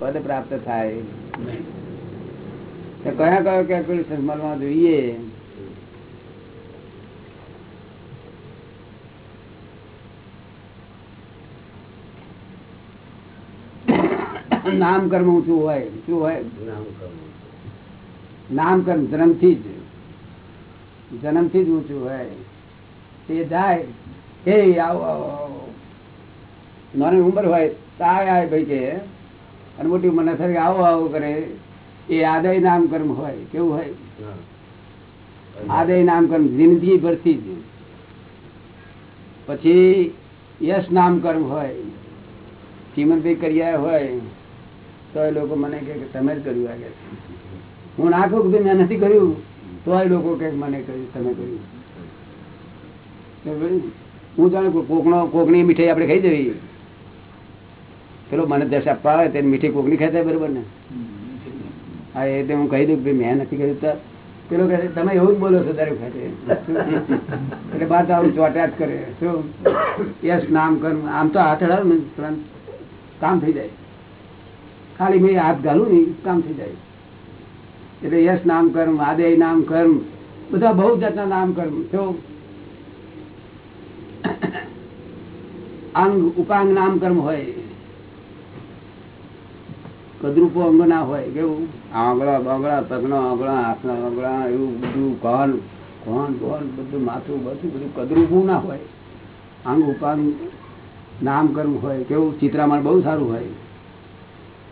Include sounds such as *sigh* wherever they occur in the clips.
પદ પ્રાપ્ત થાય તો કયા કયો કેલ્ક્યુલેશન મળવા જોઈએ નામ કર્મ ઊંચું હોય શું હોય નામ કર્મ જન્મથી જ જન્મથી જ ઊંચું હોય તે જાય હે આવો આવો આવો નાની ઉંમર હોય તો આય આય ભાઈ કે અને મોટી મને થાય કે આવો આવો કરે. એ આદય નામ કર્મ હોય કેવું હોય? આદય નામ કર્મ જિંદગી ભરતી જ. પછી યશ નામ કર્મ હોય શ્રીમંતભાઈ કર્યા હોય તો એ લોકો મને કહે કે તમે જ કર્યું આગળ હું ના કહું કે મેં નથી કર્યું? તો એ લોકો કે મને કર્યું તમે કર્યું. હું જાણું કોકનો કોકની મીઠાઈ આપણે ખાઈ જવી. પેલો મને દસ આપવા આવે તેને મીઠી કોકની ખાતા બરોબર ને? હા, એ હું કહી દઉં મેં નથી કર્યું. પેલો કહે તમે એવું જ બોલો છો દરેક ખાતે એટલે બાદ આવું ચોટ્યા જ કરે. શું? યસ, નામ કરું. આમ તો હાથ અડાડું ને તુરંત કામ થઈ જાય. ખાલી મેં હાથ ઘાલું ને કામ થઈ જાય. એટલે યશ નામ કર્મ આદય નામ કર્મ બધા બહુ જાતના નામ કર્મ જો અંગ, ઉપાંગ નામ કર્મ હોય કદરૂપો અંગ ના હોય કેવું? આંગળા બાંગળા પગનો આંગળા હાથના આંગળા એવું બધું કોણ કોણ કોણ બધું માથું બધું બધું કદરૂપું ના હોય. આંગ ઉપાંગ નામ કરવું હોય કેવું? ચિત્રામણ બહુ સારું હોય.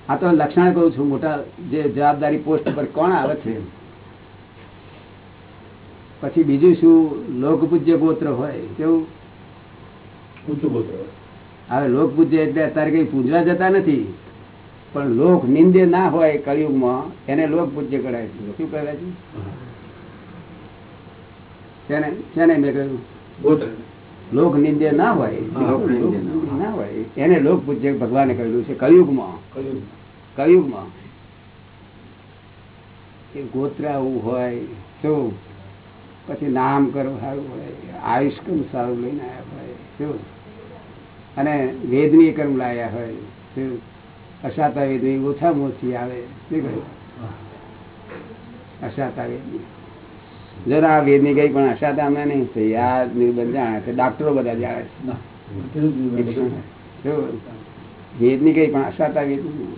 આ તો લક્ષણ કહું છું મોટા જે જવાબદારી પોસ્ટ પર કોણ આવે છે? પછી બીજું શું? લોકપૂજ્ય ગોત્ર હોય કેવું? ઊંચું ગોત્ર. હવે લોકપૂજ્ય એટલે અત્યારે કઈ પૂજવા જતા નથી? પણ લોક નિંદે ના હોય કળિયુગમાં એને લોક પૂજ્ય કરાય છે. શું કહેવાય છે મેં કહ્યું? લોક નિંદે ના હોય. ના હોય. એને લોક પૂજ્ય ભગવાને કહ્યું છે. કળિયુગમાં. કળિયુગમાં. એ ગોત્ર આવું હોય શું પછી નામ કરવું સારું હોય આયુષ્કર્મ સારું લઈને આવ્યા હોય શું અને વેદની કર્મ લાયા હોય શું અશાતા વેદની ઓછામાં ઓછી આવે. શું કહ્યું? અશાતા વેદની જરા આ વેદની કઈ પણ અશાતા અમે નહીં થઈ. આ નિર્બંધ જાણે છે. ડાક્ટરો બધા જાણે છે? વેદની કઈ પણ અશાતા વેદની?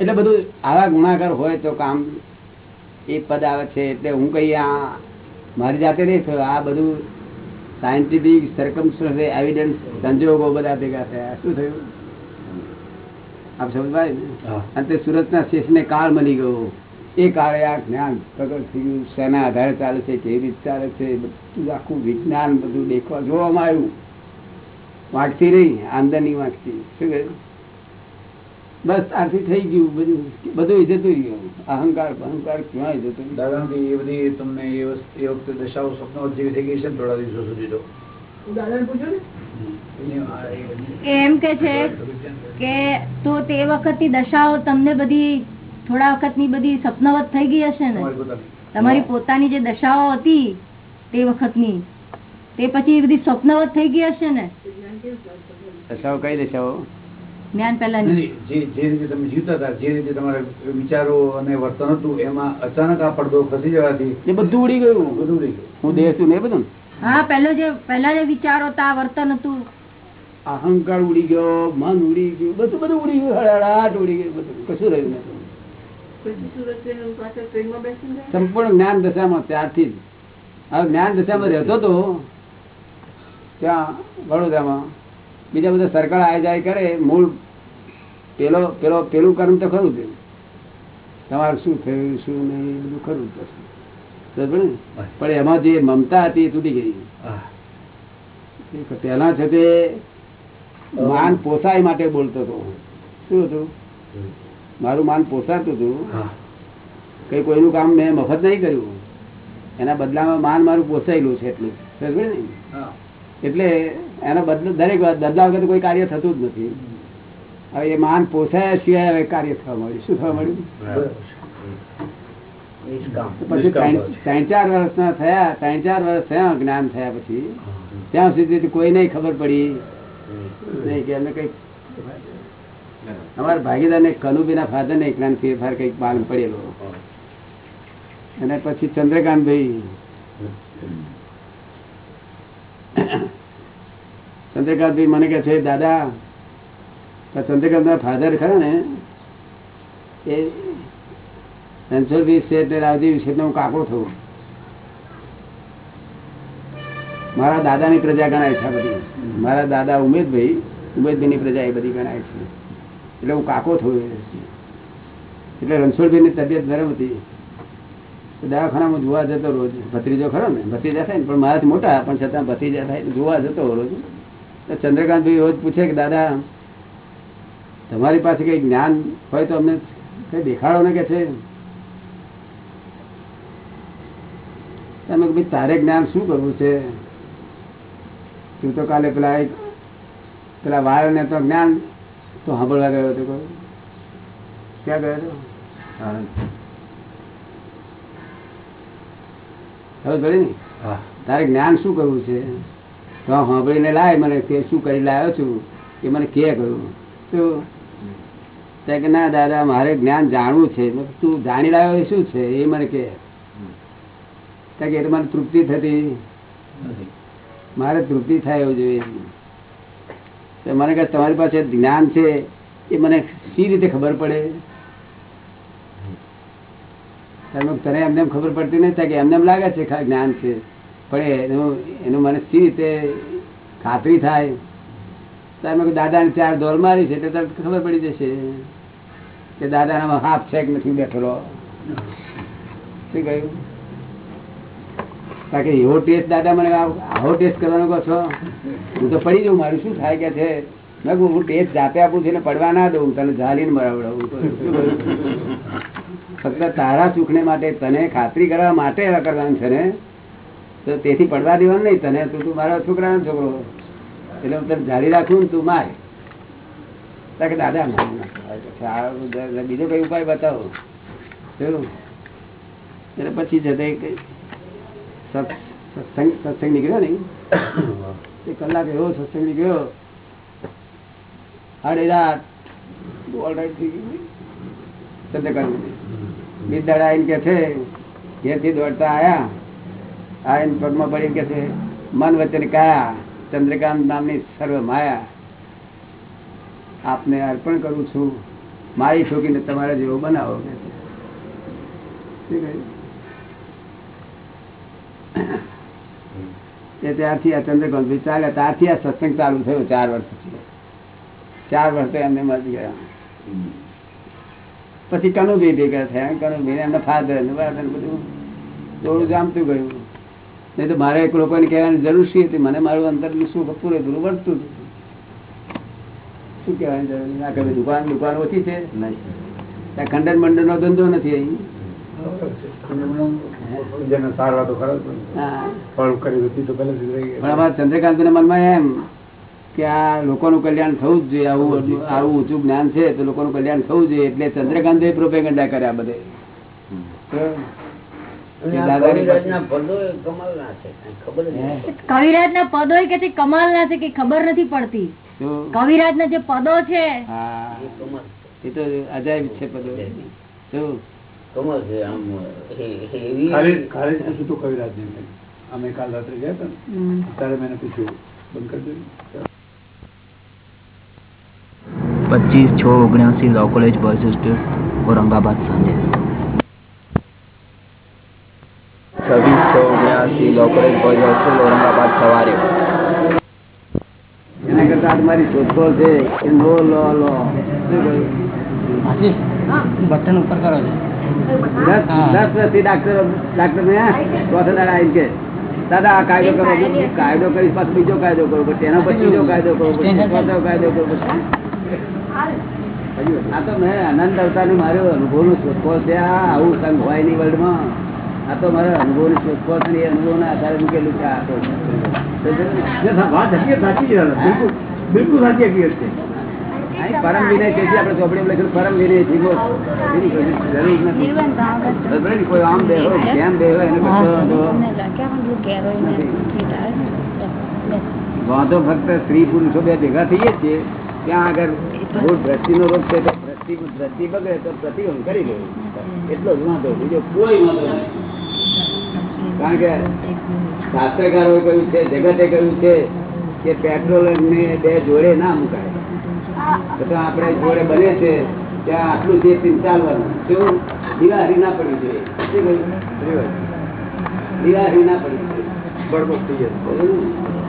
એટલે બધું આવા ગુણાકાર હોય તો કામ એ પદ આવે છે. એટલે હું કઈ આ મારી જાતે નહીં થયું. આ બધું સાયન્ટિફિક સરકમસ્ટન્સ એવિડન્સ સંજોગો બધા ભેગા થયા. શું થયું? આપ સમજાય ને? અને તે સુરતના શેષને કાળ મળી ગયો. એ કાળે આ જ્ઞાન પ્રગટ થયું. શેના આધારે ચાલે છે કેવી રીતે ચાલે છે બધું આખું વિજ્ઞાન બધું દેખવા જોવામાં આવ્યું. વાંચતી રહી આંદરની વાંચતી શું કહ્યું? બસ આથી થઈ ગયું બધું બધું જતું ગયું અહંકાર અહંકાર ક્યાં જતું? દાદા કે એ બધી તમને એ વસ્તુ- એ વખતે દશાઓ સ્વપ્નો જેવી થઈ ગઈ છે થોડા દિવસો સુધી તો? એમ કે છે કે તો તે વખતની દશાઓ તમને બધી થોડા વખતની બધી સપનવત થઈ ગઈ હશે ને? તમારી પોતાની જે દશાઓ હતી તે વખતની તે પછી એ બધી સ્વપ્નવત થઈ ગઈ હશે ને? દશાઓ કઈ દશાઓ? જ્ઞાન પહેલા જે જે રીતે તમે જીવતા હતા જે રીતે તમારા વિચારો અને વર્તન હતું એમાં અચાનક આ પડદો ખસી જવાથી એ બધું ઉડી ગયું. બધું ઉડી ગયું. હું દેહ છું ને બધું હા પહેલો જે પહેલા જે વિચારો હતા વર્તન હતું. અહંકાર ઉડી ગયો મન ઉડી ગયું બધું બધું ઉડી ગયું હળહળાટ ઉડી ગયું બધું. કશું રહ્યું નથી સંપૂર્ણ જ્ઞાન દશામાં ત્યારથી જ. હવે જ્ઞાન દશામાં રહેતો હતો ત્યાં વડોદરામાં બીજા બધા સરકાર આય જાય કરે મૂળ પેલો પેલો પેલું કર્મ તો ખરું જ. તમારું શું થયું શું નહીં બધું ખરું ને? પણ એમાં જે મમતા હતી એ તૂટી ગઈ. પહેલા છે તે માન પોસાય માટે બોલતો હતો. શું હતું? મારું માન પોસાતું હતું. કઈ કોઈનું કામ મેં મફત નહીં કર્યું. એના બદલામાં માન મારું પોસાયેલું છે એટલું સમજ ને? એટલે એના બદલો દરેક બદલા વગર કોઈ કાર્ય થતું જ નથી. હવે એ માન પોસાયા સિવાય હવે કાર્ય થવા મળ્યું. શું થવા મળ્યું? પછી ત્રણ ચાર વર્ષના થયા ત્રણ ચાર વર્ષ થયા જ્ઞાન થયા પછી. ત્યાં સુધી કોઈ નહીં ખબર પડી. નહીં કે એમને કઈ અમારા ભાગીદાર ને કનુબીના ફાધર ને એકલા ફેરફાર કંઈક પાન પડેલો. અને પછી ચંદ્રકાંતભાઈ ચંદ્રકાંતભાઈ મને કે છે, દાદા ચંદ્રકાંત ફાધર ખરા ને? એ રણછોડભાઈ શેઠ ને રાવજી શેઠ હું કાકો થયું મારા દાદાની પ્રજા ગણાય છે બધી. મારા દાદા ઉમેદભાઈ, ઉમેદભાઈની પ્રજા એ બધી ગણાય છે. એટલે હું કાકો થયો એટલે રણછોડભાઈની તબિયત ગરમ હતી. દવાખાનામાં જોવા જતો રોજ. ભત્રીજો ખરો ને? ભત્રીજા થાય ને? પણ મારાથી મોટા, પણ છતાં ભત્રીજા થાય જોવા જતો રોજ. તો ચંદ્રકાંતભાઈ રોજ પૂછે કે દાદા તમારી પાસે કઈ જ્ઞાન હોય તો અમને કઈ દેખાડો ને કે છે? તમે ભાઈ તારે જ્ઞાન શું કરવું છે? તું તો કાલે પેલા એક પેલા વાળ ને તો જ્ઞાન તો સાંભળવા ગયો હતો કોઈ. ક્યાં ગયો હતો? ખબર પડી ને? તારે જ્ઞાન શું કરવું છે? તો સાંભળીને લાય મને કે શું કરી લાવ્યો છું? એ મને કે શું ત્યાં કે ના દાદા મારે જ્ઞાન જાણવું છે. તું જાણી લાવ્યો એ શું છે? એ મને કે. કે એટલે તો મને તૃપ્તિ થતી. મારે તૃપ્તિ થાય એવું જોઈએ. તો મને કહે તમારી પાસે જ્ઞાન છે એ મને સી રીતે ખબર પડે? તને એમને એમ ખબર પડતી નહીં કે એમને એમ લાગે છે જ્ઞાન છે. પણ એનું એનું મને સી રીતે ખાતરી થાય. ત્યારે દાદાને ચાર દોર મારી છે, એટલે તરત ખબર પડી જશે કે દાદાનામાં હાફ છે કે નથી બેઠેલો. શું કહ્યું? બાકી એવો ટેસ્ટ દાદા મને આવો ટેસ્ટ કરવાનો કહો છો? હું તો પડી જાઉં, મારું શું થાય કે છે? મેં હું ટેસ્ટ જાતે આપું છું પડવા ના દઉં, તને ઝાલીને કહ્યું? ફક્ત તારા સુખને માટે, તને ખાતરી કરવા માટે કરવાનું છે ને? તો તેથી પડવા દેવાનું નહીં, તને તું તું મારો છોકરાનો છોકરો. એટલે હું તને જાળી રાખું ને તું માર. કે દાદા બીજો કઈ ઉપાય બતાવો. એટલે પછી જતે સત્સંગ સત્સંગ નીકળ્યો ને એ કલાક એવો સત્સંગ નીકળ્યો. સાડી રાત ઓલરાઈટ થઈ ગયું. ગઈ ચંદ્રકાંત બિદાડા આવીને કે છે, ઘેરથી દોડતા આયા આવીને પગમાં પડી કે છે, મન વચન કયા, ચંદ્રકાંત નામની સર્વ માયા. આપને અર્પણ કરું છું, મારી ઠોકીને તમારા જેવો બનાવો, કે છે. ત્યારથી આ ચંદ્રકાંત ચાલ્યા, ત્યારથી આ સત્સંગ ચાલુ થયો ચાર વર્ષ પછી. ચાર વર્ષ એમને મળી ગયા. પછી કનુભાઈ ભેગા થયા, કનુભાઈ એમના ફાધર બધું, થોડું જામતું ગયું. નહીં તો મારે એક લોકોને કહેવાની જરૂર શી હતી મને મારું અંતરનું સુખ પૂરેપૂરું વર્તતું હતું શું કહેવાની જરૂર? આ કઈ દુકાન દુકાન ઓછી છે? ત્યાં ખંડન મંડળ નો ધંધો નથી અહીં. ચંદ્રકાંત મનમાં એમ કે આ લોકોનું કલ્યાણ થવું જ જોઈએ. આવું આવું ઊંચું જ્ઞાન છે તો લોકોનું કલ્યાણ થવું જોઈએ. એટલે ચંદ્રકાંત પ્રોપેગંડા કર્યા બધે. પદો છે. કવિરાજ ના પદો કે છે કમાલ ના છે કે ખબર નથી પડતી? કવિરાજ ના જે પદો છે. એ તો અજાયબ છે પદો. શું કમાલ છે આમ ખાલી ખાલી પૂછ્યું તો કવિરાજ ને અમે કાલ રાત્રે ગયા હતા ને. ત્યારે મેં પૂછ્યું બંધ કરી દઉં પચીસ છ ઓગણસી લો કોલેજ બસ ઔરંગાબાદ સાંજે. છવ્વીસ ઓગણસી ઓગણ્યાસી લો હોસ્ટેલ ઔરંગાબાદ સવારે એના કરતા તમારી મારી શોધખોળ છે કે નો લો લો. આશીષ બટન ઉપર કરો છો. દસ દસ વર્ષથી ડાક્ટર ડાક્ટર ને ચોથા આવીને કે દાદા આ કાયદો કરો. કાયદો કરીશ પાછો બીજો કાયદો કરો પછી એના પછી બીજો કાયદો કરો પછી ચોથો કાયદો કરો પછી આ તો મેં આનંદ અવતારની મારો અનુભવનો શોધખોળ છે આ આવું સંઘ હોય નહીં વર્લ્ડમાં. આ તો મારા અનુભવની શોધખોળ છે એ અનુભવ ના આધારે મૂકેલું છે આ તો. વાત હકીકત સાચી છે બિલકુલ બિલકુલ સાચી હકીકત છે. પરમ વિનય છે આપણે ચોપડી લખ્યું પરમ વિનય જીવો. એની જરૂર નથી. કોઈ આમ બેહો કેમ બેહો એને વાંધો ફક્ત સ્ત્રી પુરુષો બે ભેગા થઈએ જ છીએ ત્યાં આગળ મૂળ દ્રષ્ટિનો રોગ છે તો દ્રષ્ટિ દ્રષ્ટિ બગડે તો પ્રતિબંધ કરી લેવું એટલો જ વાંધો. બીજો કોઈ વાંધો નહીં કારણ કે શાસ્ત્રકારો કહ્યું છે જગતે કહ્યું છે કે પેટ્રોલ ને બે જોડે ના મુકાય. તો આપણે જોડે બને છે ત્યાં આટલું જે ચાલવાનું શું? દિવાળી ના પડવી જોઈએ. શું ના પડવી જોઈએ.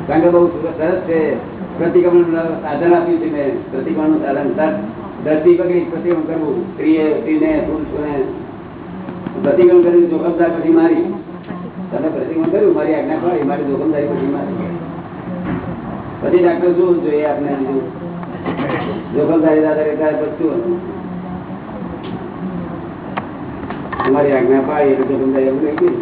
કારણ કે બહુ સરસ છે. પ્રતિક્રમણ સાધન આપ્યું છે મેં. પ્રતિક્રમણનું સાધન. સર ધરતી પકડી પ્રતિક્રમણ કરવું. સ્ત્રીએ સ્ત્રીને પુરુષોને પ્રતિક્રમણ કર્યું જોખમદાર પછી મારી. તમે પ્રતિક્રમણ કર્યું મારી આજ્ઞા પાડી મારી જોખમદારી પછી મારી. પછી ડાક્ટર જોવું જોઈએ આપણે બીજું જોખમદારી દાદા ત્યારે બચતું તમારી આજ્ઞા પાડી એટલે જોખમદારી એવું રહી ગઈ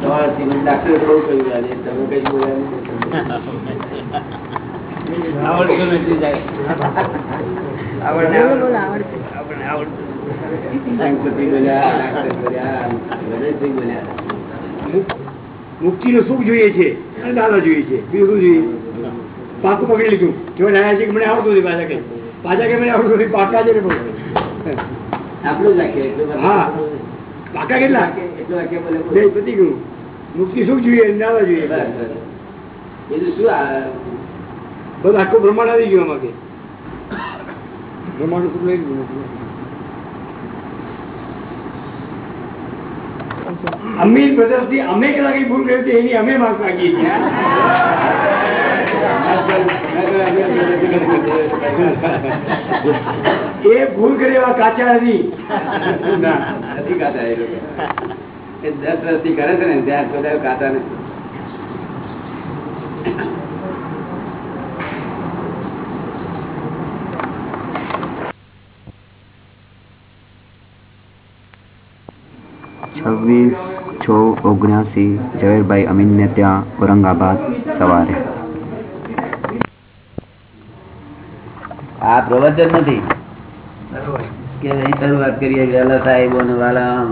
તમારા શ્રીમંત ડાક્ટરે બહુ કહ્યું આજે તમે કઈ બોલ્યા. આવડતું નથી સાહેબ. આવડે બોલ્યા બધે બોલ્યા મુક્તિ નું સુખ જોઈએ છે અને દાદા જોઈએ છે. બીજું શું જોઈએ? પાકું પકડી લીધું. જો નાયા છે કે મને આવડતું નથી પાછા કઈ પાછા કે મને આવડતું નથી પાકા છે ને આપણું જ. હા. પાકા કેટલા. બે પતી ગયું. મુક્તિ સુખ જોઈએ દાદા જોઈએ. બીજું શું બધું આખું બ્રહ્માંડ આવી ગયું આમાં કે. બ્રહ્માંડ સુખ લઈ લીધું. અમીર બ્રધર્સ અમે કદાચ ભૂલ કરી એની અમે માફ માંગીએ એ ભૂલ કર્યો એવા કાચા નથી. નથી ખાતા એ લોકો. દસ વર્ષથી કરે છે ને, ત્યાં બધા કાચા નથી. છવ્વીસ છ ઓગણ્યાસી ઝવેરભાઈ અમીનને ત્યાં ઔરંગાબાદ સવારે. આ પ્રવચન નથી? કે અહીં શરૂઆત કરીએ વેલા સાહેબો ને વાલા. *laughs*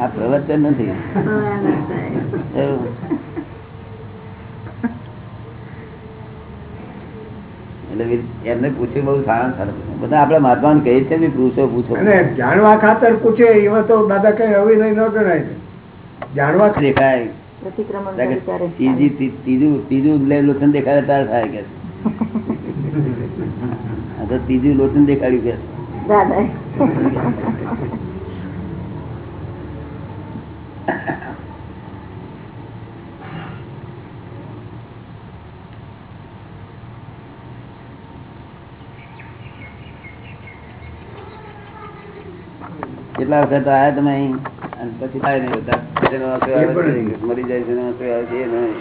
આ પ્રવચન નથી? એટલે એમને પૂછ્યું બહુ સારા સારા બધા આપડે મહાત્મા કહીએ છે ને પૂછો. પૂછો જાણવા ખાતર પૂછે એવા તો દાદા કઈ અવિનય ન ગણાય જાણવા દેખાય. ત્રીજી ત્રીજું ત્રીજું લોચન દેખાડે ત્યારે થાય કે. *laughs* તો ત્રીજું લોચન દેખાડ્યું કે. દાદા *laughs* કેટલા વખત આવ્યા તમે અહીં? અને પછી થાય નહીં બધા. મરી જાય છે આવે છે નહીં.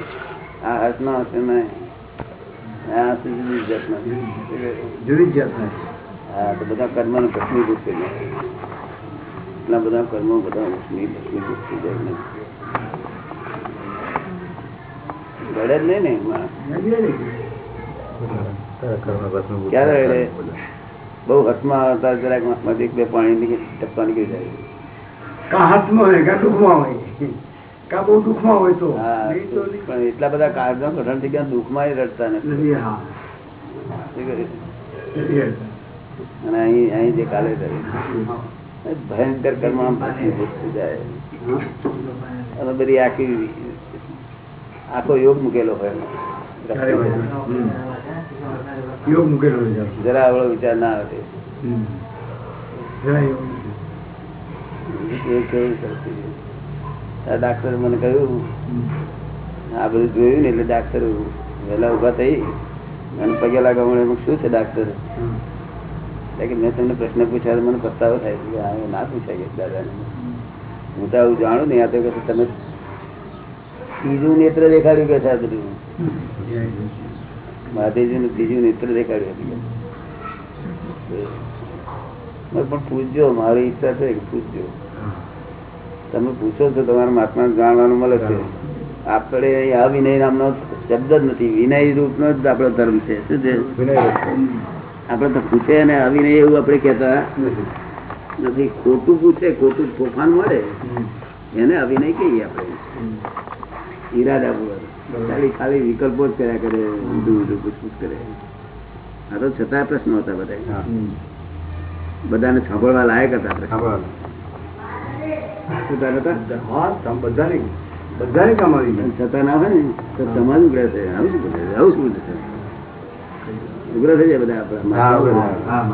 આ હાથનો હશે નહીં. આ હાથ જુદી જ જુદી જાતના હા તો બધા કર્મ ભસ્મીભૂત થઈ જાય. એટલા બધા કર્મો બધા ભસ્મી ભસ્મીભૂત થઈ જાય ને ગળે જ નહીં ને એમાં. ક્યારે? બહુ હસમાં આવતા જરાકમાંથી બે પાણી ટપકા નીકળી જાય. કા હાથમાં હોય કા દુઃખમાં હોય? કા બહુ દુઃખમાં હોય તો. પણ એટલા બધા કાળનો કઠણ થઈ ગયા દુઃખમાં રડતા નથી. અને અહીં અહીં જે કાલે કરે. ભયંકર કર્મ જાય. અને બધી આખી આખો યોગ મૂકેલો હોય. યોગ મૂકેલો જરા આવડો વિચાર ના આવે. ડાક્ટરે મને કહ્યું આ બધું જોયું ને એટલે ડાક્ટર વહેલા ઊભા થઈ. અને પગે લાગવા શું છે ડાક્ટર. કે મેં તમને પ્રશ્ન પૂછ્યા તો મને પસ્તાવો થાય છે આ ના પૂછાય કે દાદાને. હું તો આવું જાણું નહીં આ તો કે તમે ત્રીજું નેત્ર દેખાડ્યું કે છે આ બધું? મહાદેવજીનું બીજું નેત્ર દેખાડ્યું પણ પૂછજો મારી ઈચ્છા છે કે પૂછજો. તમે પૂછો તો તમારા મહાત્મા જાણવાનું મળે છે. આપણે આ વિનય નામનો શબ્દ જ નથી. વિનય રૂપનો જ આપણો ધર્મ છે. શું છે? આપણે તો પૂછે અને અવિનય એવું આપણે કહેતા નથી. ખોટું પૂછે ખોટું તોફાન મળે. એને અભિનય કહીએ આપણે. ઈરાદા ખાલી ખાલી વિકલ્પો જ કર્યા કરે ઊંધું ઊંધું પૂછપૂછ કરે. આ તો છતાં પ્રશ્નો હતા બધા બધાને સાંભળવા લાયક હતા બધાને બધાને કામ આવી છતાં ના હોય ને તો સમાજ ઉગ્ર થાય આવું શું બોલે આવું શું બોલે ઉગ્ર થઈ જાય બધા આપણા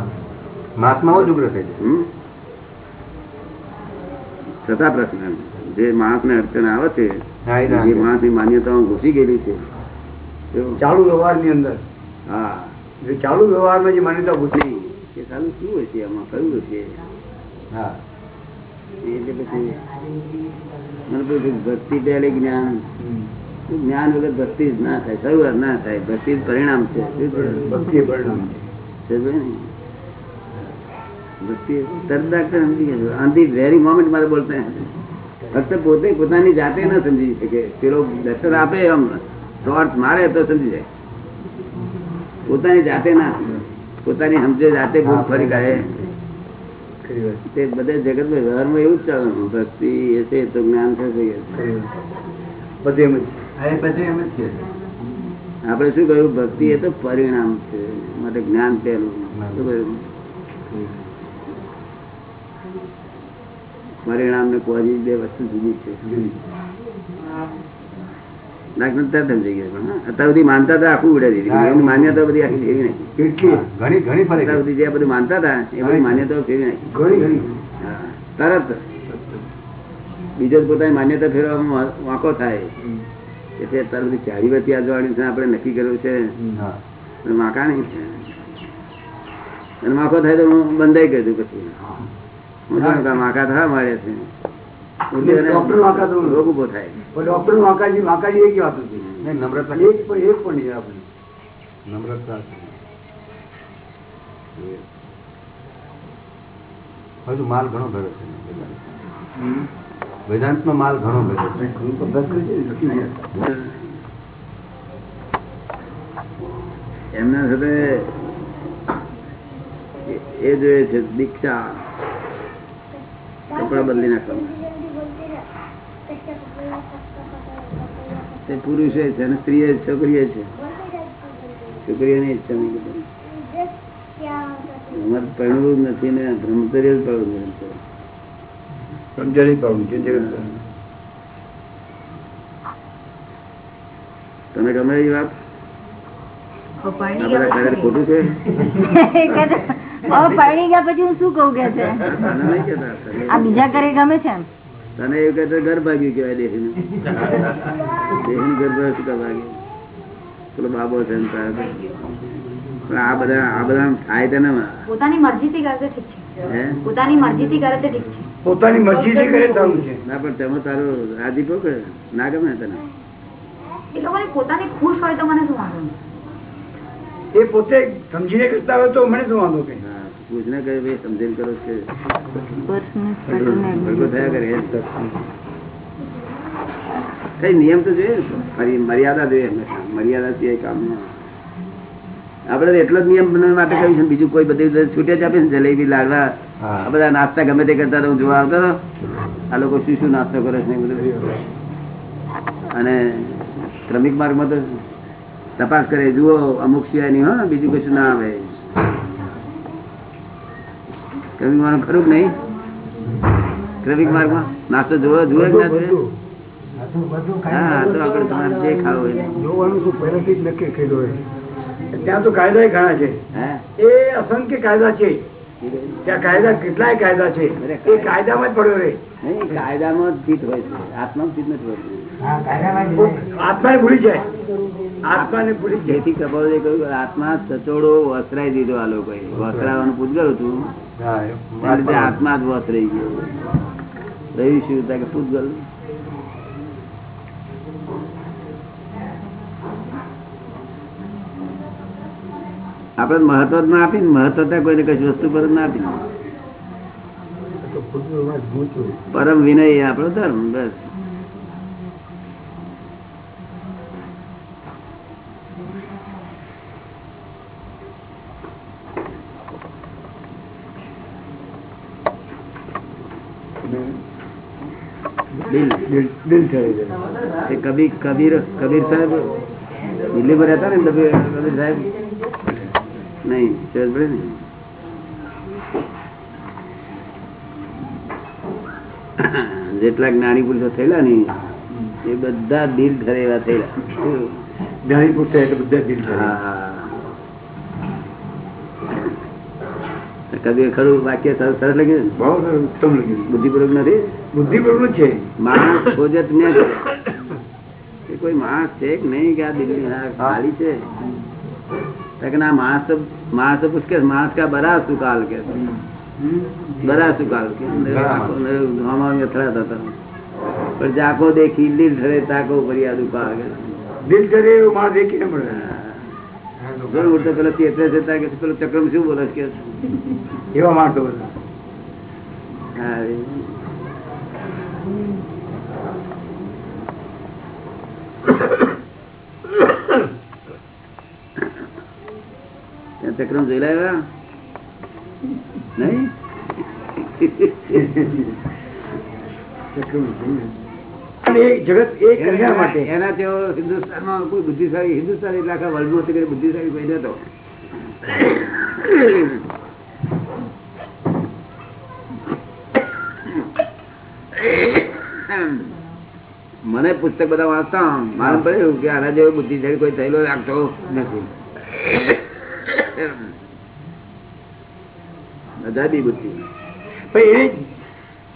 મહાત્માઓ. જ ઉગ્ર થઈ જાય. હમ? છતાં પ્રશ્ન. જે માણસ ને અડચણ આવે છે જે માણસની માન્યતાઓ ઘૂસી ગયેલી છે. ચાલુ ચાલુ વ્યવહારની અંદર. હા. જે ચાલુ વ્યવહારમાં જે માન્યતા ઘૂસી એ સારું શું છે? આમાં કયું હશે હા. એટલે પછી મને પછી ભક્તિ પહેલે જ્ઞાન. જ્ઞાન વગર ભક્તિ જ ના થાય શરૂઆત ના થાય? ભક્તિ પરિણામ છે. ભક્તિ પરિણામ છે. ભક્તિ તરત ડાક્ટર સમજી ગયા આંધી વેરી મોમેન્ટ મારે બોલતા હૈ. ફક્ત પોતે પોતાની જાતે ના સમજી શકે. પેલો દર્શન આપે એમ ટોર્ચ મારે તો સમજી જાય. પોતાની જાતે ના પોતાની સમજે જાતે ભૂખ ફરી કાઢે. તે બધા જગત વ્યવહારમાં એવું જ ચાલવાનું ભક્તિ એ છે તો જ્ઞાન છે બધે એમ જ. એ પછી એમ જ છે આપણે શું કહ્યું? ભક્તિ એ તો પરિણામ છે. માટે જ્ઞાન પહેલું. શું કહ્યું? પરિણામ ને કોજી બે વસ્તુ જુદી છે ડાક્ટર તરત સમજી ગયા પણ અત્યાર સુધી માનતા હતા આખું ઉડે દીધી. એની માન્યતા બધી આખી ફેરવી નાખી. કેટલી ઘણી ઘણી અત્યાર સુધી જે બધું માનતા હતા એ બધી માન્યતાઓ ફેરવી નાખી. ઘણી ઘણી. તરત બીજો જ પોતાની માન્યતા ફેરવામાં વાંકો થાય. એટલે અત્યાર સુધી ચારી વચ્ચે આજવાળી છે આપણે નક્કી કર્યું છે. વાંકા નહીં. છે અને વાંકો થાય તો હું બંધાઈ ગયું પછી. હું જાણું કે આ વાંકા છે ડોક્ટર વાંકા રોગ ઊભો થાય. પણ ડોક્ટર વાંકાજી વાંકાજી એક વાત હતી. નમ્રતા એક પણ એક પણ નહીં આપણે નમ્રતા હજુ માલ ઘણો ભર્યો છે. વેદાંત નો માલ ઘણો ભર્યો છે. એમના સાથે એ- એ જોઈએ છે દીક્ષા કપડા બદલી નાખવાનું તે પુરુષ છે અને સ્ત્રી એ છોકરીએ છે. ઈચ્છા નહીં બધી. અમારે પરણવું નથી ને બ્રહ્મચર્ય જ પાડવું છે. સમજાવી છે જગત ગમે એ વાત? ખોટું છે? *laughs* પરણી ગયા પછી હું શું કહું કે છે? આ બીજા ઘરે ગમે છે તને એવું કહેતો ઘર ભાગ્યું કેવાય દેહીનું. દેહીનું ઘર ભાગ્યું પેલો બાબો છે ને. પણ આ બધા આ બધા થાય તેને પોતાની કરે ઠીક છે. પોતાની મરજીથી કરે ઠીક છે. પોતાની મરજીથી કરે સારું છે. ના પણ તેમાં તારું રાજીપો કે ના ગમે તને? એ લોકોને પોતાની ખુશ હોય તો મને શું વાંધો એ પોતે સમજીને કરતા હોય તો મને શું વાંધો કે? હા પૂછને કરે ભાઈ સમજણ કરો કરે કઈ નિયમ તો જોઈએ ને. ફરી મર્યાદા જોઈએ હંમેશા મર્યાદા સિવાય કામમાં આપડે એટલો જ નિયમ બનાવવા માટે કહ્યું છે બીજું કોઈ બધી છૂટે જ આપે ને જલેબી લાડવા આ બધા નાસ્તા ગમે તે કરતા હું જોવા આવતો આ લોકો શું શું નાસ્તો કરે છે ને બધું. અને ક્રમિક માર્ગમાં તો તપાસ કરે જુઓ અમુક સિવાય નહીં હો બીજું કશું ના આવે. શ્રમિક માર્ગ ખરું કે ક્રમિક માર્ગમાં નાસ્તો જોવો જુએ ના જુએ હા તો આપણે તમારે જે ખાવું હોય. જોવાનું શું પહેલેથી જ નક્કી કર્યું હોય. ત્યાં તો કાયદા ઘણા છે. એ અસંખ્ય કાયદા છે. ત્યાં કાયદા કેટલાય કાયદા છે. એ કાયદામાં જ પડ્યો રે નહીં કાયદામાં જીત હોય છે. આત્મામાં ચિત્ત નથી હોતું આત્માને ભૂલી જાય. આત્માને ભૂલી જેથી કપાળે કહ્યું આત્મા સચોડો વસરાઈ દીધો આ લોકોએ. વસરાવાનું પૂતગલ હતું હા, એ એના લીધે આત્મા જ વસરાઈ ગયો. રહ્યું શું કે પૂતગલ આપડે મહત્વ જ ના આપીને મહત્વતા કોઈને કઈ વસ્તુ પર ના આપી પરમ વિનય આપણો ધર્મ બસ. દિલ દિલ દિલ ઠરે એ કબીર કબીર કબીર સાહેબ દિલ્હીમાં રહેતા ને કબીર કબીર સાહેબ? નહીં સમજ પડે જેટલા જ્ઞાની પુરુષો થયેલા ને એ બધા દિલ ઘરે એવા થયેલા. જ્ઞાની પુરુષો એટલે બધા દિલ હા. કબીર ખરું વાક્ય સરસ સરસ લાગ્યું ને? બહુ સરસ, ઉત્તમ લાગ્યું બુદ્ધિપૂર્વક નથી? બુદ્ધિપૂર્વક છે. માણસ ખોજત ને કરે. *coughs* કે કોઈ માણસ છે કે નહીં કે આ દિલ્હી આ ખાલી છે? તો કે ના માણસ તો માણસ તો પૂછ કે માણસ કા બરા સુકાલ કે? બરા સુકાલ કે? હમારે અથડાતા હતા. પણ જાકો દેખી દિલ ઠરે તાકો ફરિયાદ ઉકાળ કે દિલ ઠરે એવું માણસ દેખીને મળે. જોર ઉડતા પેલા ચેતરે જતા કે પેલો ચક્રમ શું બોલે કે એવા માણસો બધા ચક્રમ જોઈ લાવ્યા? નહીં? ચક્રમ એ જગત એ કલ્યાણ માટે. એના તેઓ હિન્દુસ્તાનમાં કોઈ બુદ્ધિશાળી હિન્દુસ્તાન એટલે આખા વર્લ્ડમાં તો બુદ્ધિશાળી કોઈ નતો મને પુસ્તક બધા વાંચતા મારે પડ્યું કે આના જેવો બુદ્ધિશાળી કોઈ થયેલો લાગતો નથી. બધા બી બુદ્ધિ. પણ એ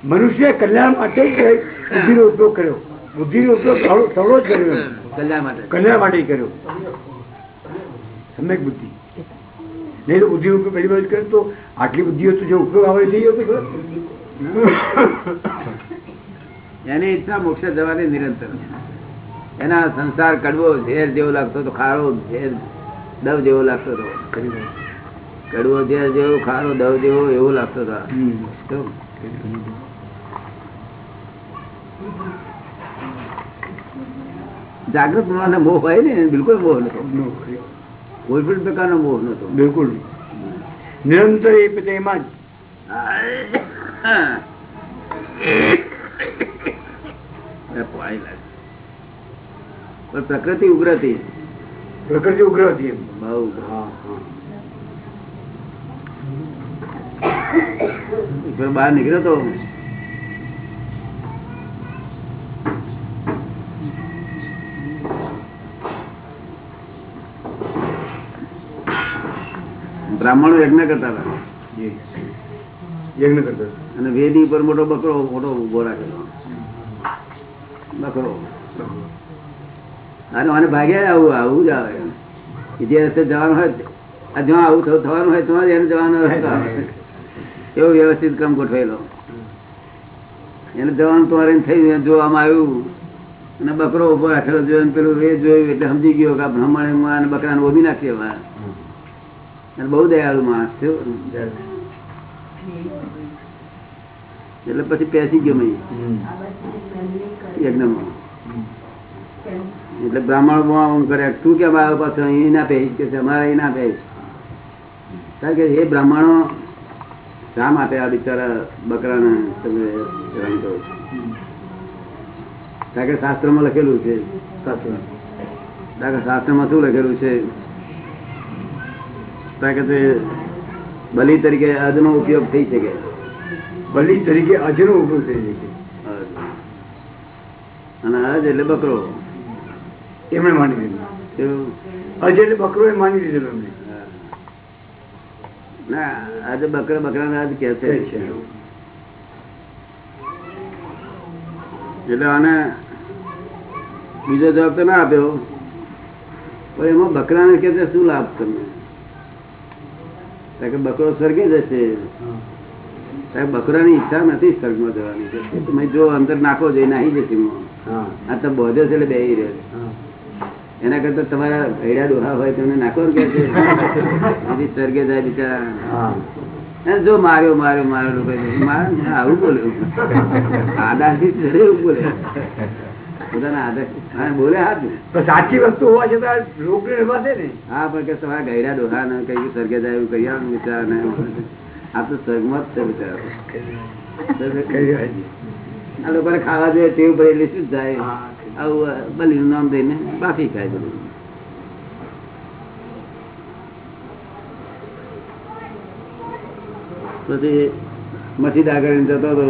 મનુષ્ય કલ્યાણ માટે જ બુદ્ધિનો ઉપયોગ કર્યો. બુદ્ધિનો ઉપયોગ થોડો જ કર્યો કલ્યાણ માટે. કલ્યાણ માટે કર્યો. સમ્યક બુદ્ધિ. નહીં તો બુદ્ધિ ઉપયોગ પહેલી બાજુ તો આટલી બુદ્ધિ તો જે ઉપયોગ આવે થઈ ગયો. એની ઈચ્છા મોક્ષ જવાની નિરંતર. એના સંસાર કડવો ઝેર જેવો લાગતો હતો ખારો ઝેર દવ જેવો લાગતો હતો કડવો ઝેર જેવો ખારો દવ જેવો એવો લાગતો હતો તો જાગૃત માણસને મોહ હોય ને બિલકુલ મોહ નતો કોઈ પણ પ્રકારનો મોહ નતો બિલકુલ. નિરંતર એ એમાં જ. પ્રકૃતિ ઉગ્ર હતી પ્રકૃતિ ઉગ્ર હતી બહુ બહાર નીકળ્યો તો? બ્રાહ્મણો યજ્ઞ કરતા હતા. યજ્ઞ કરતા અને વેદી ઉપર મોટો બકરો મોટો ઊભો રાખેલો. બકરો. અને મને ભાગ્યા આવું આવું જ આવે. જે રસ્તે જવાનું હોય જ્યાં આવું થવાનું હોય તો એને જવાનું એવો વ્યવસ્થિત ક્રમ ગોઠવેલો. એને જવાનું તમારે થયું જોવામાં આવ્યું. અને બકરો ઊભો રાખેલો જોયો પેલું એ જોયું એટલે સમજી ગયો કે બ્રાહ્મણ બકરાને ઓબી નાખીએ. અને બહુ દયાળુ માણસ થયો એટલે પછી પેસી ગયો મેં. એકદમ. એટલે બ્રાહ્મણ આમ કરે. તું કેમ આવ્યો પાછો અહીં ના પહેરીશ કે અમારે અહીં ના પહેરીશ કારણ કે એ બ્રાહ્મણો શા માટે આ બિચારા બકરાને તમે હેરાન કરો છો? કારણ કે શાસ્ત્રમાં લખેલું છે શાસ્ત્ર કારણ કે શાસ્ત્રમાં શું લખેલું છે? બલિ તરીકે અજનો ઉપયોગ થઈ શકે. બલી તરીકે અજનો ઉપયોગ થઈ શકે. અને અજ એટલે બકરો. એમણે માની લીધું. અજ એટલે બકરો એ માની લીધેલો એમને. ના આજે બકરા બકરા આજ કે છે. એટલે આને બીજો જવાબ તો ના આપ્યો. પણ એમાં બકરાને કે શું લાભ તમને? બકરો સ્વર્ગે જશે બકરાની ઈચ્છા નથી સ્વર્ગમાં જવાની. તમે જો અંદર નાખો જઈ નાહી જશે હા. આ તો બોધ્યો છે એટલે બેહી રહ્યો એના કરતા તમારા ભૈડા ડોહા હોય તમને નાખો કે છે. સ્વર્ગે જાય બિચારા. જો માર્યો માર્યો માર્યો આવું બોલ્યું આદાથી એવું બોલે. પોતાના આદર બોલે હાથ સાચી વસ્તુ હોવા છતાં રોકને રમાશે ને? હા પણ કે તમારા ગયડા ડોહા ને કઈ સ્વર્ગે જાય એવું કહી આવે બિચારા ને આ તો સ્વર્ગમાં જ છે બિચારા. કઈ વાત નહીં. આ લોકોને ખાવા જોઈએ ટેવ પડેલી શું થાય આવું બલીનું નામ દઈને બાફી ખાય બધું. પછી મસીદ આગળ જતો હતો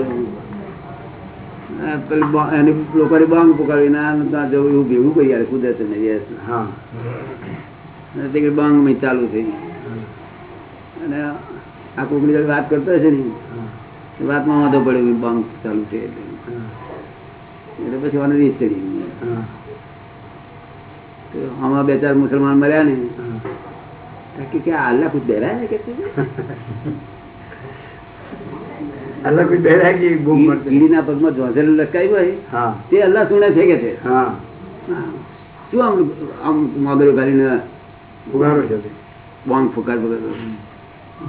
લોકોની બાંગ જવું એવું ભેગું કરી યાર કુદરત ને યસ હા બાંગમાં ચાલુ થઈ અને આ કોકની જોડે વાત કરતો હશે ને વાતમાં વાંધો પડ્યો બાંગ ચાલુ છે એટલે પછી મને રીત ચડી આમાં બે ચાર મુસલમાન મર્યા ને કે કે આ અલ્લાહ કુછ દે રહા કે *laughs* અલ્લાહ કોઈ બહેરા કે બૂમ મારતે કીડીના પગમાં લટકાયું હોય? હા. તે અલ્લાહ સુણે છે કે છે? હા. શું આમ આમ મોગરો ગાલીને ઉગાડો છે બોંગ ફુકાર ફુકાર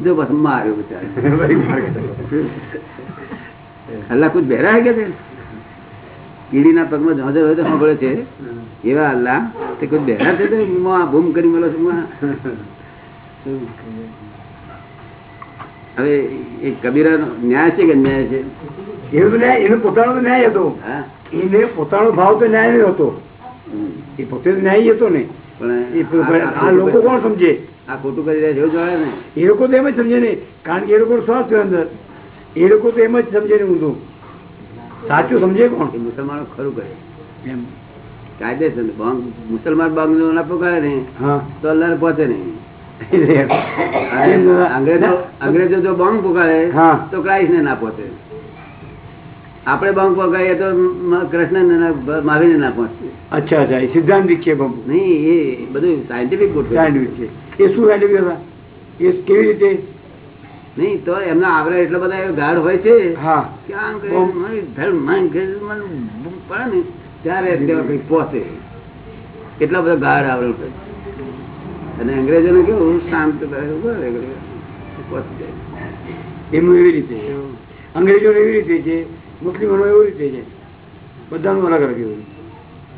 જો બસ માર્યો બચારો. *laughs* અલ્લાહ કુછ બહેરા હે કે છે? કીડીના પગમાં ઝોઝર હોય તો સાંભળે છે? એવા અલ્લાહ તે કોઈ બહેરા છે તો? કરી મળો છું હવે એ કબીરા ન્યાય છે કે ન્યાય છે? એવું ન્યાય એનો પોતાનો ન્યાય હતો. એને પોતાનો ભાવ તો ન્યાય નહીં હતો એ પોતે ન્યાય હતો ને. પણ આ- લોકો કોણ સમજે? આ ખોટું કરી રહ્યા છે એવું જોડે ને? એ લોકો તો એમ જ સમજે ને. કારણ કે એ લોકો શ્વાસ છે અંદર. એ લોકો તો એમ જ સમજે ને હું તો. સાચું સમજે કોણ? મુસલમાનો ખરું કરે. એમ. કાયદેસર. બાંગ મુસલમાન બાંગ નો પકડે ને તો અલ્લાહ પહોંચે નહીં. અંગ્રેજો જો બોમ્બ પુકારે તો ક્રાઇસ્ટ ને ના પહોંચે. આપણે બોમ્બ પકાડીએ તો કૃષ્ણ મહાવીર ને ના પહોંચે. અચ્છા અચ્છા એ સિદ્ધાંતિક છે બાબુ નહીં એ બધું સાયન્ટિફિક સાયન્ટિફિક છે. એ શું સાયન્ટિફિક હતા એ કેવી રીતે? નહીં તો એમના આવરા એટલા બધા ગાઢ હોય છે હા. ત્યારે પહોંચે. એટલા બધા ગાઢ આવરણ હોય અને અંગ્રેજો ને કેવું શાંત એમનું એવી રીતે છે. અંગ્રેજોને એવી રીતે છે મુસ્લિમોનો એવી રીતે છે. બધાનું અલગ અલગ એવું.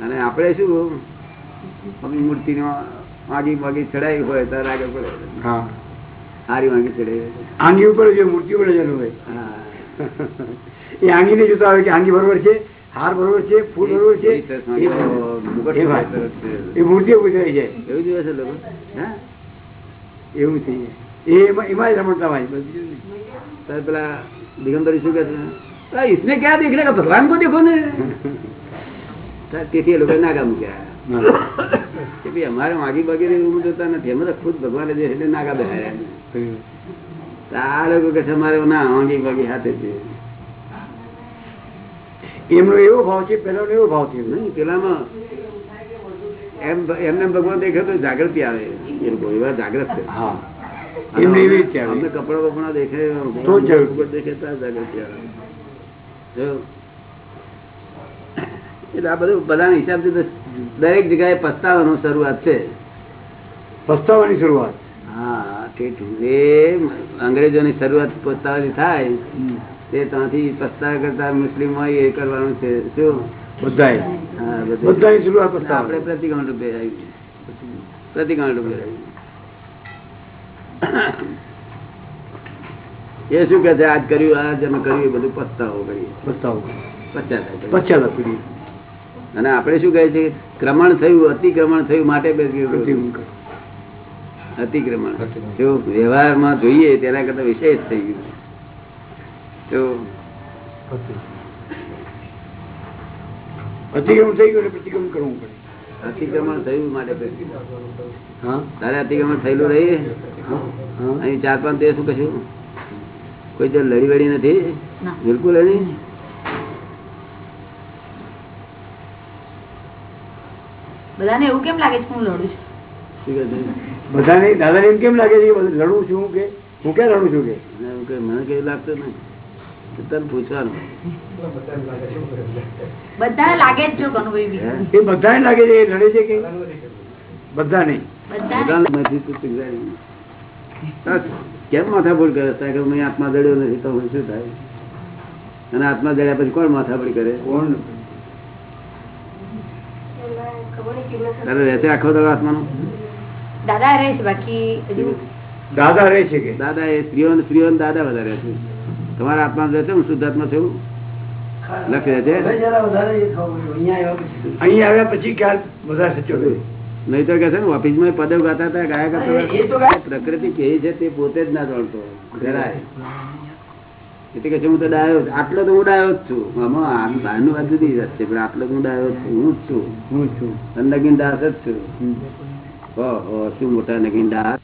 અને આપણે શું આપણી મૂર્તિનો આગી બાગી ચડાવી હોય ત્યારે આગળ પડે હા. હારી વાગી ચડાવી આંગી ઉપર જે મૂર્તિ ઉપર જેનું હોય. હા. એ આંગીને જોતા હોય કે આંગી બરોબર છે? હાર બરોબર છે ફૂલ બરોબર છે એ મૂર્તિ ઊભી થઈ જાય એવું જોયે છે લોકો એવું થઈ જાય. એમાં જ રમણતા ભાઈ બધું પેલા દિગંબરી શું કે છે? ઇસને ક્યાં દેખ રે ભગવાન કો દેખો ને? તેથી એ લોકો નાગા મૂક્યા કે ભાઈ અમારે માગી બગીને એવું જોતા નથી. અમે તો ખુદ ભગવાન જે એટલે નાગા બેહાર્યા આ લોકો કે અમારે ના વાગી બગી હાથે છે. એમનો એવો ભાવ છે પેલા એવો ભાવ છે નહીં? પેલામાં એમ એમને ભગવાન દેખે તો જાગૃતિ આવે. એ લોકો એવા જાગ્રત છે. હા. એમને એવી રીતે અમને કપડા બપડા દેખે તો દેખે તો જાગૃતિ આવે. એટલે આ બધું બધાના હિસાબથી દરેક જગ્યાએ પસ્તાવાની શરૂઆત છે. પસ્તાવાની શરૂઆત. હા ઠીક અંગ્રેજોની શરૂઆત પસ્તાવાની થાય તે ત્યાંથી પસ્તાવા કરતા મુસ્લિમ હોય એ કરવાનું છે. શું? આપણે પ્રતિકાંડ રૂપે પ્રતિકાંડ રૂપે એ શું કે છે? આજ કર્યું આ અમે કર્યું એ બધું પસ્તાવો કરીએ. પસ્તાવો પચાસ કરીએ. અને આપણે શું કહે છે? ક્રમણ થયું અતિક્રમણ થયું માટે. અતિક્રમણ. જો વ્યવહારમાં જોઈએ તેના કરતા વિશેષ થઈ ગયું. તો અતિક્રમણ થઈ ગયું પ્રતિક્રમણ કરવું પડે. અતિક્રમણ થયું માટે હા? તારે અતિક્રમણ થયેલું રહી? અહીં ચાર પાંચ દિવસ શું કશું? કોઈ તો લડી વડી નથી? બિલકુલ નહીં? બધાને એવું કેમ લાગે છે હું લડું છું? બધાને દાદાને એમ કેમ લાગે છે લડું છું કે હું ક્યાં લડું છું કે? મને કેવું લાગતું નહીં. તો તને પૂછવાનું. બધાને લાગે જ જો કનુભાઈ બી. એ બધાને લાગે છે એ છે કે? બધાને. બધાને. બધાને મથી તું પીગળાવી. બસ, કેમ માથાફોડ કરે? કે આત્મા દળ્યો નથી તો શું થાય? અને આત્મા દળ્યા પછી કોણ માથાફોડ કરે? કોણ? તારે રહેશે આખો દાડો આત્માનો? દાદા રહે છે બાકી દાદા રહે છે કે? દાદા એ સ્ત્રીઓ સ્ત્રીઓ દાદા વધારે છે. તમારા આત્મા છે હું શુદ્ધાત્મા છું? લખી દે આવ્યા પછી. ખ્યાલ વધારે થયો. નહીં તો કે છે ને ઓફિસમાં પદો ગાતા હતા ગાયા કરતા પ્રકૃતિ કે છે તે પોતે જ ના જાણતો. જરાય. એટલે કે છે હું તો ડાયો આટલો તો હું ડાયો જ છું. આમાં બહારનું વાત જુદી વાત છે પણ આટલો તો હું ડાયો છું. હું જ છું. હું છું. નગીન દાસ જ છું. ઓહો શું મોટા નગીન દાસ?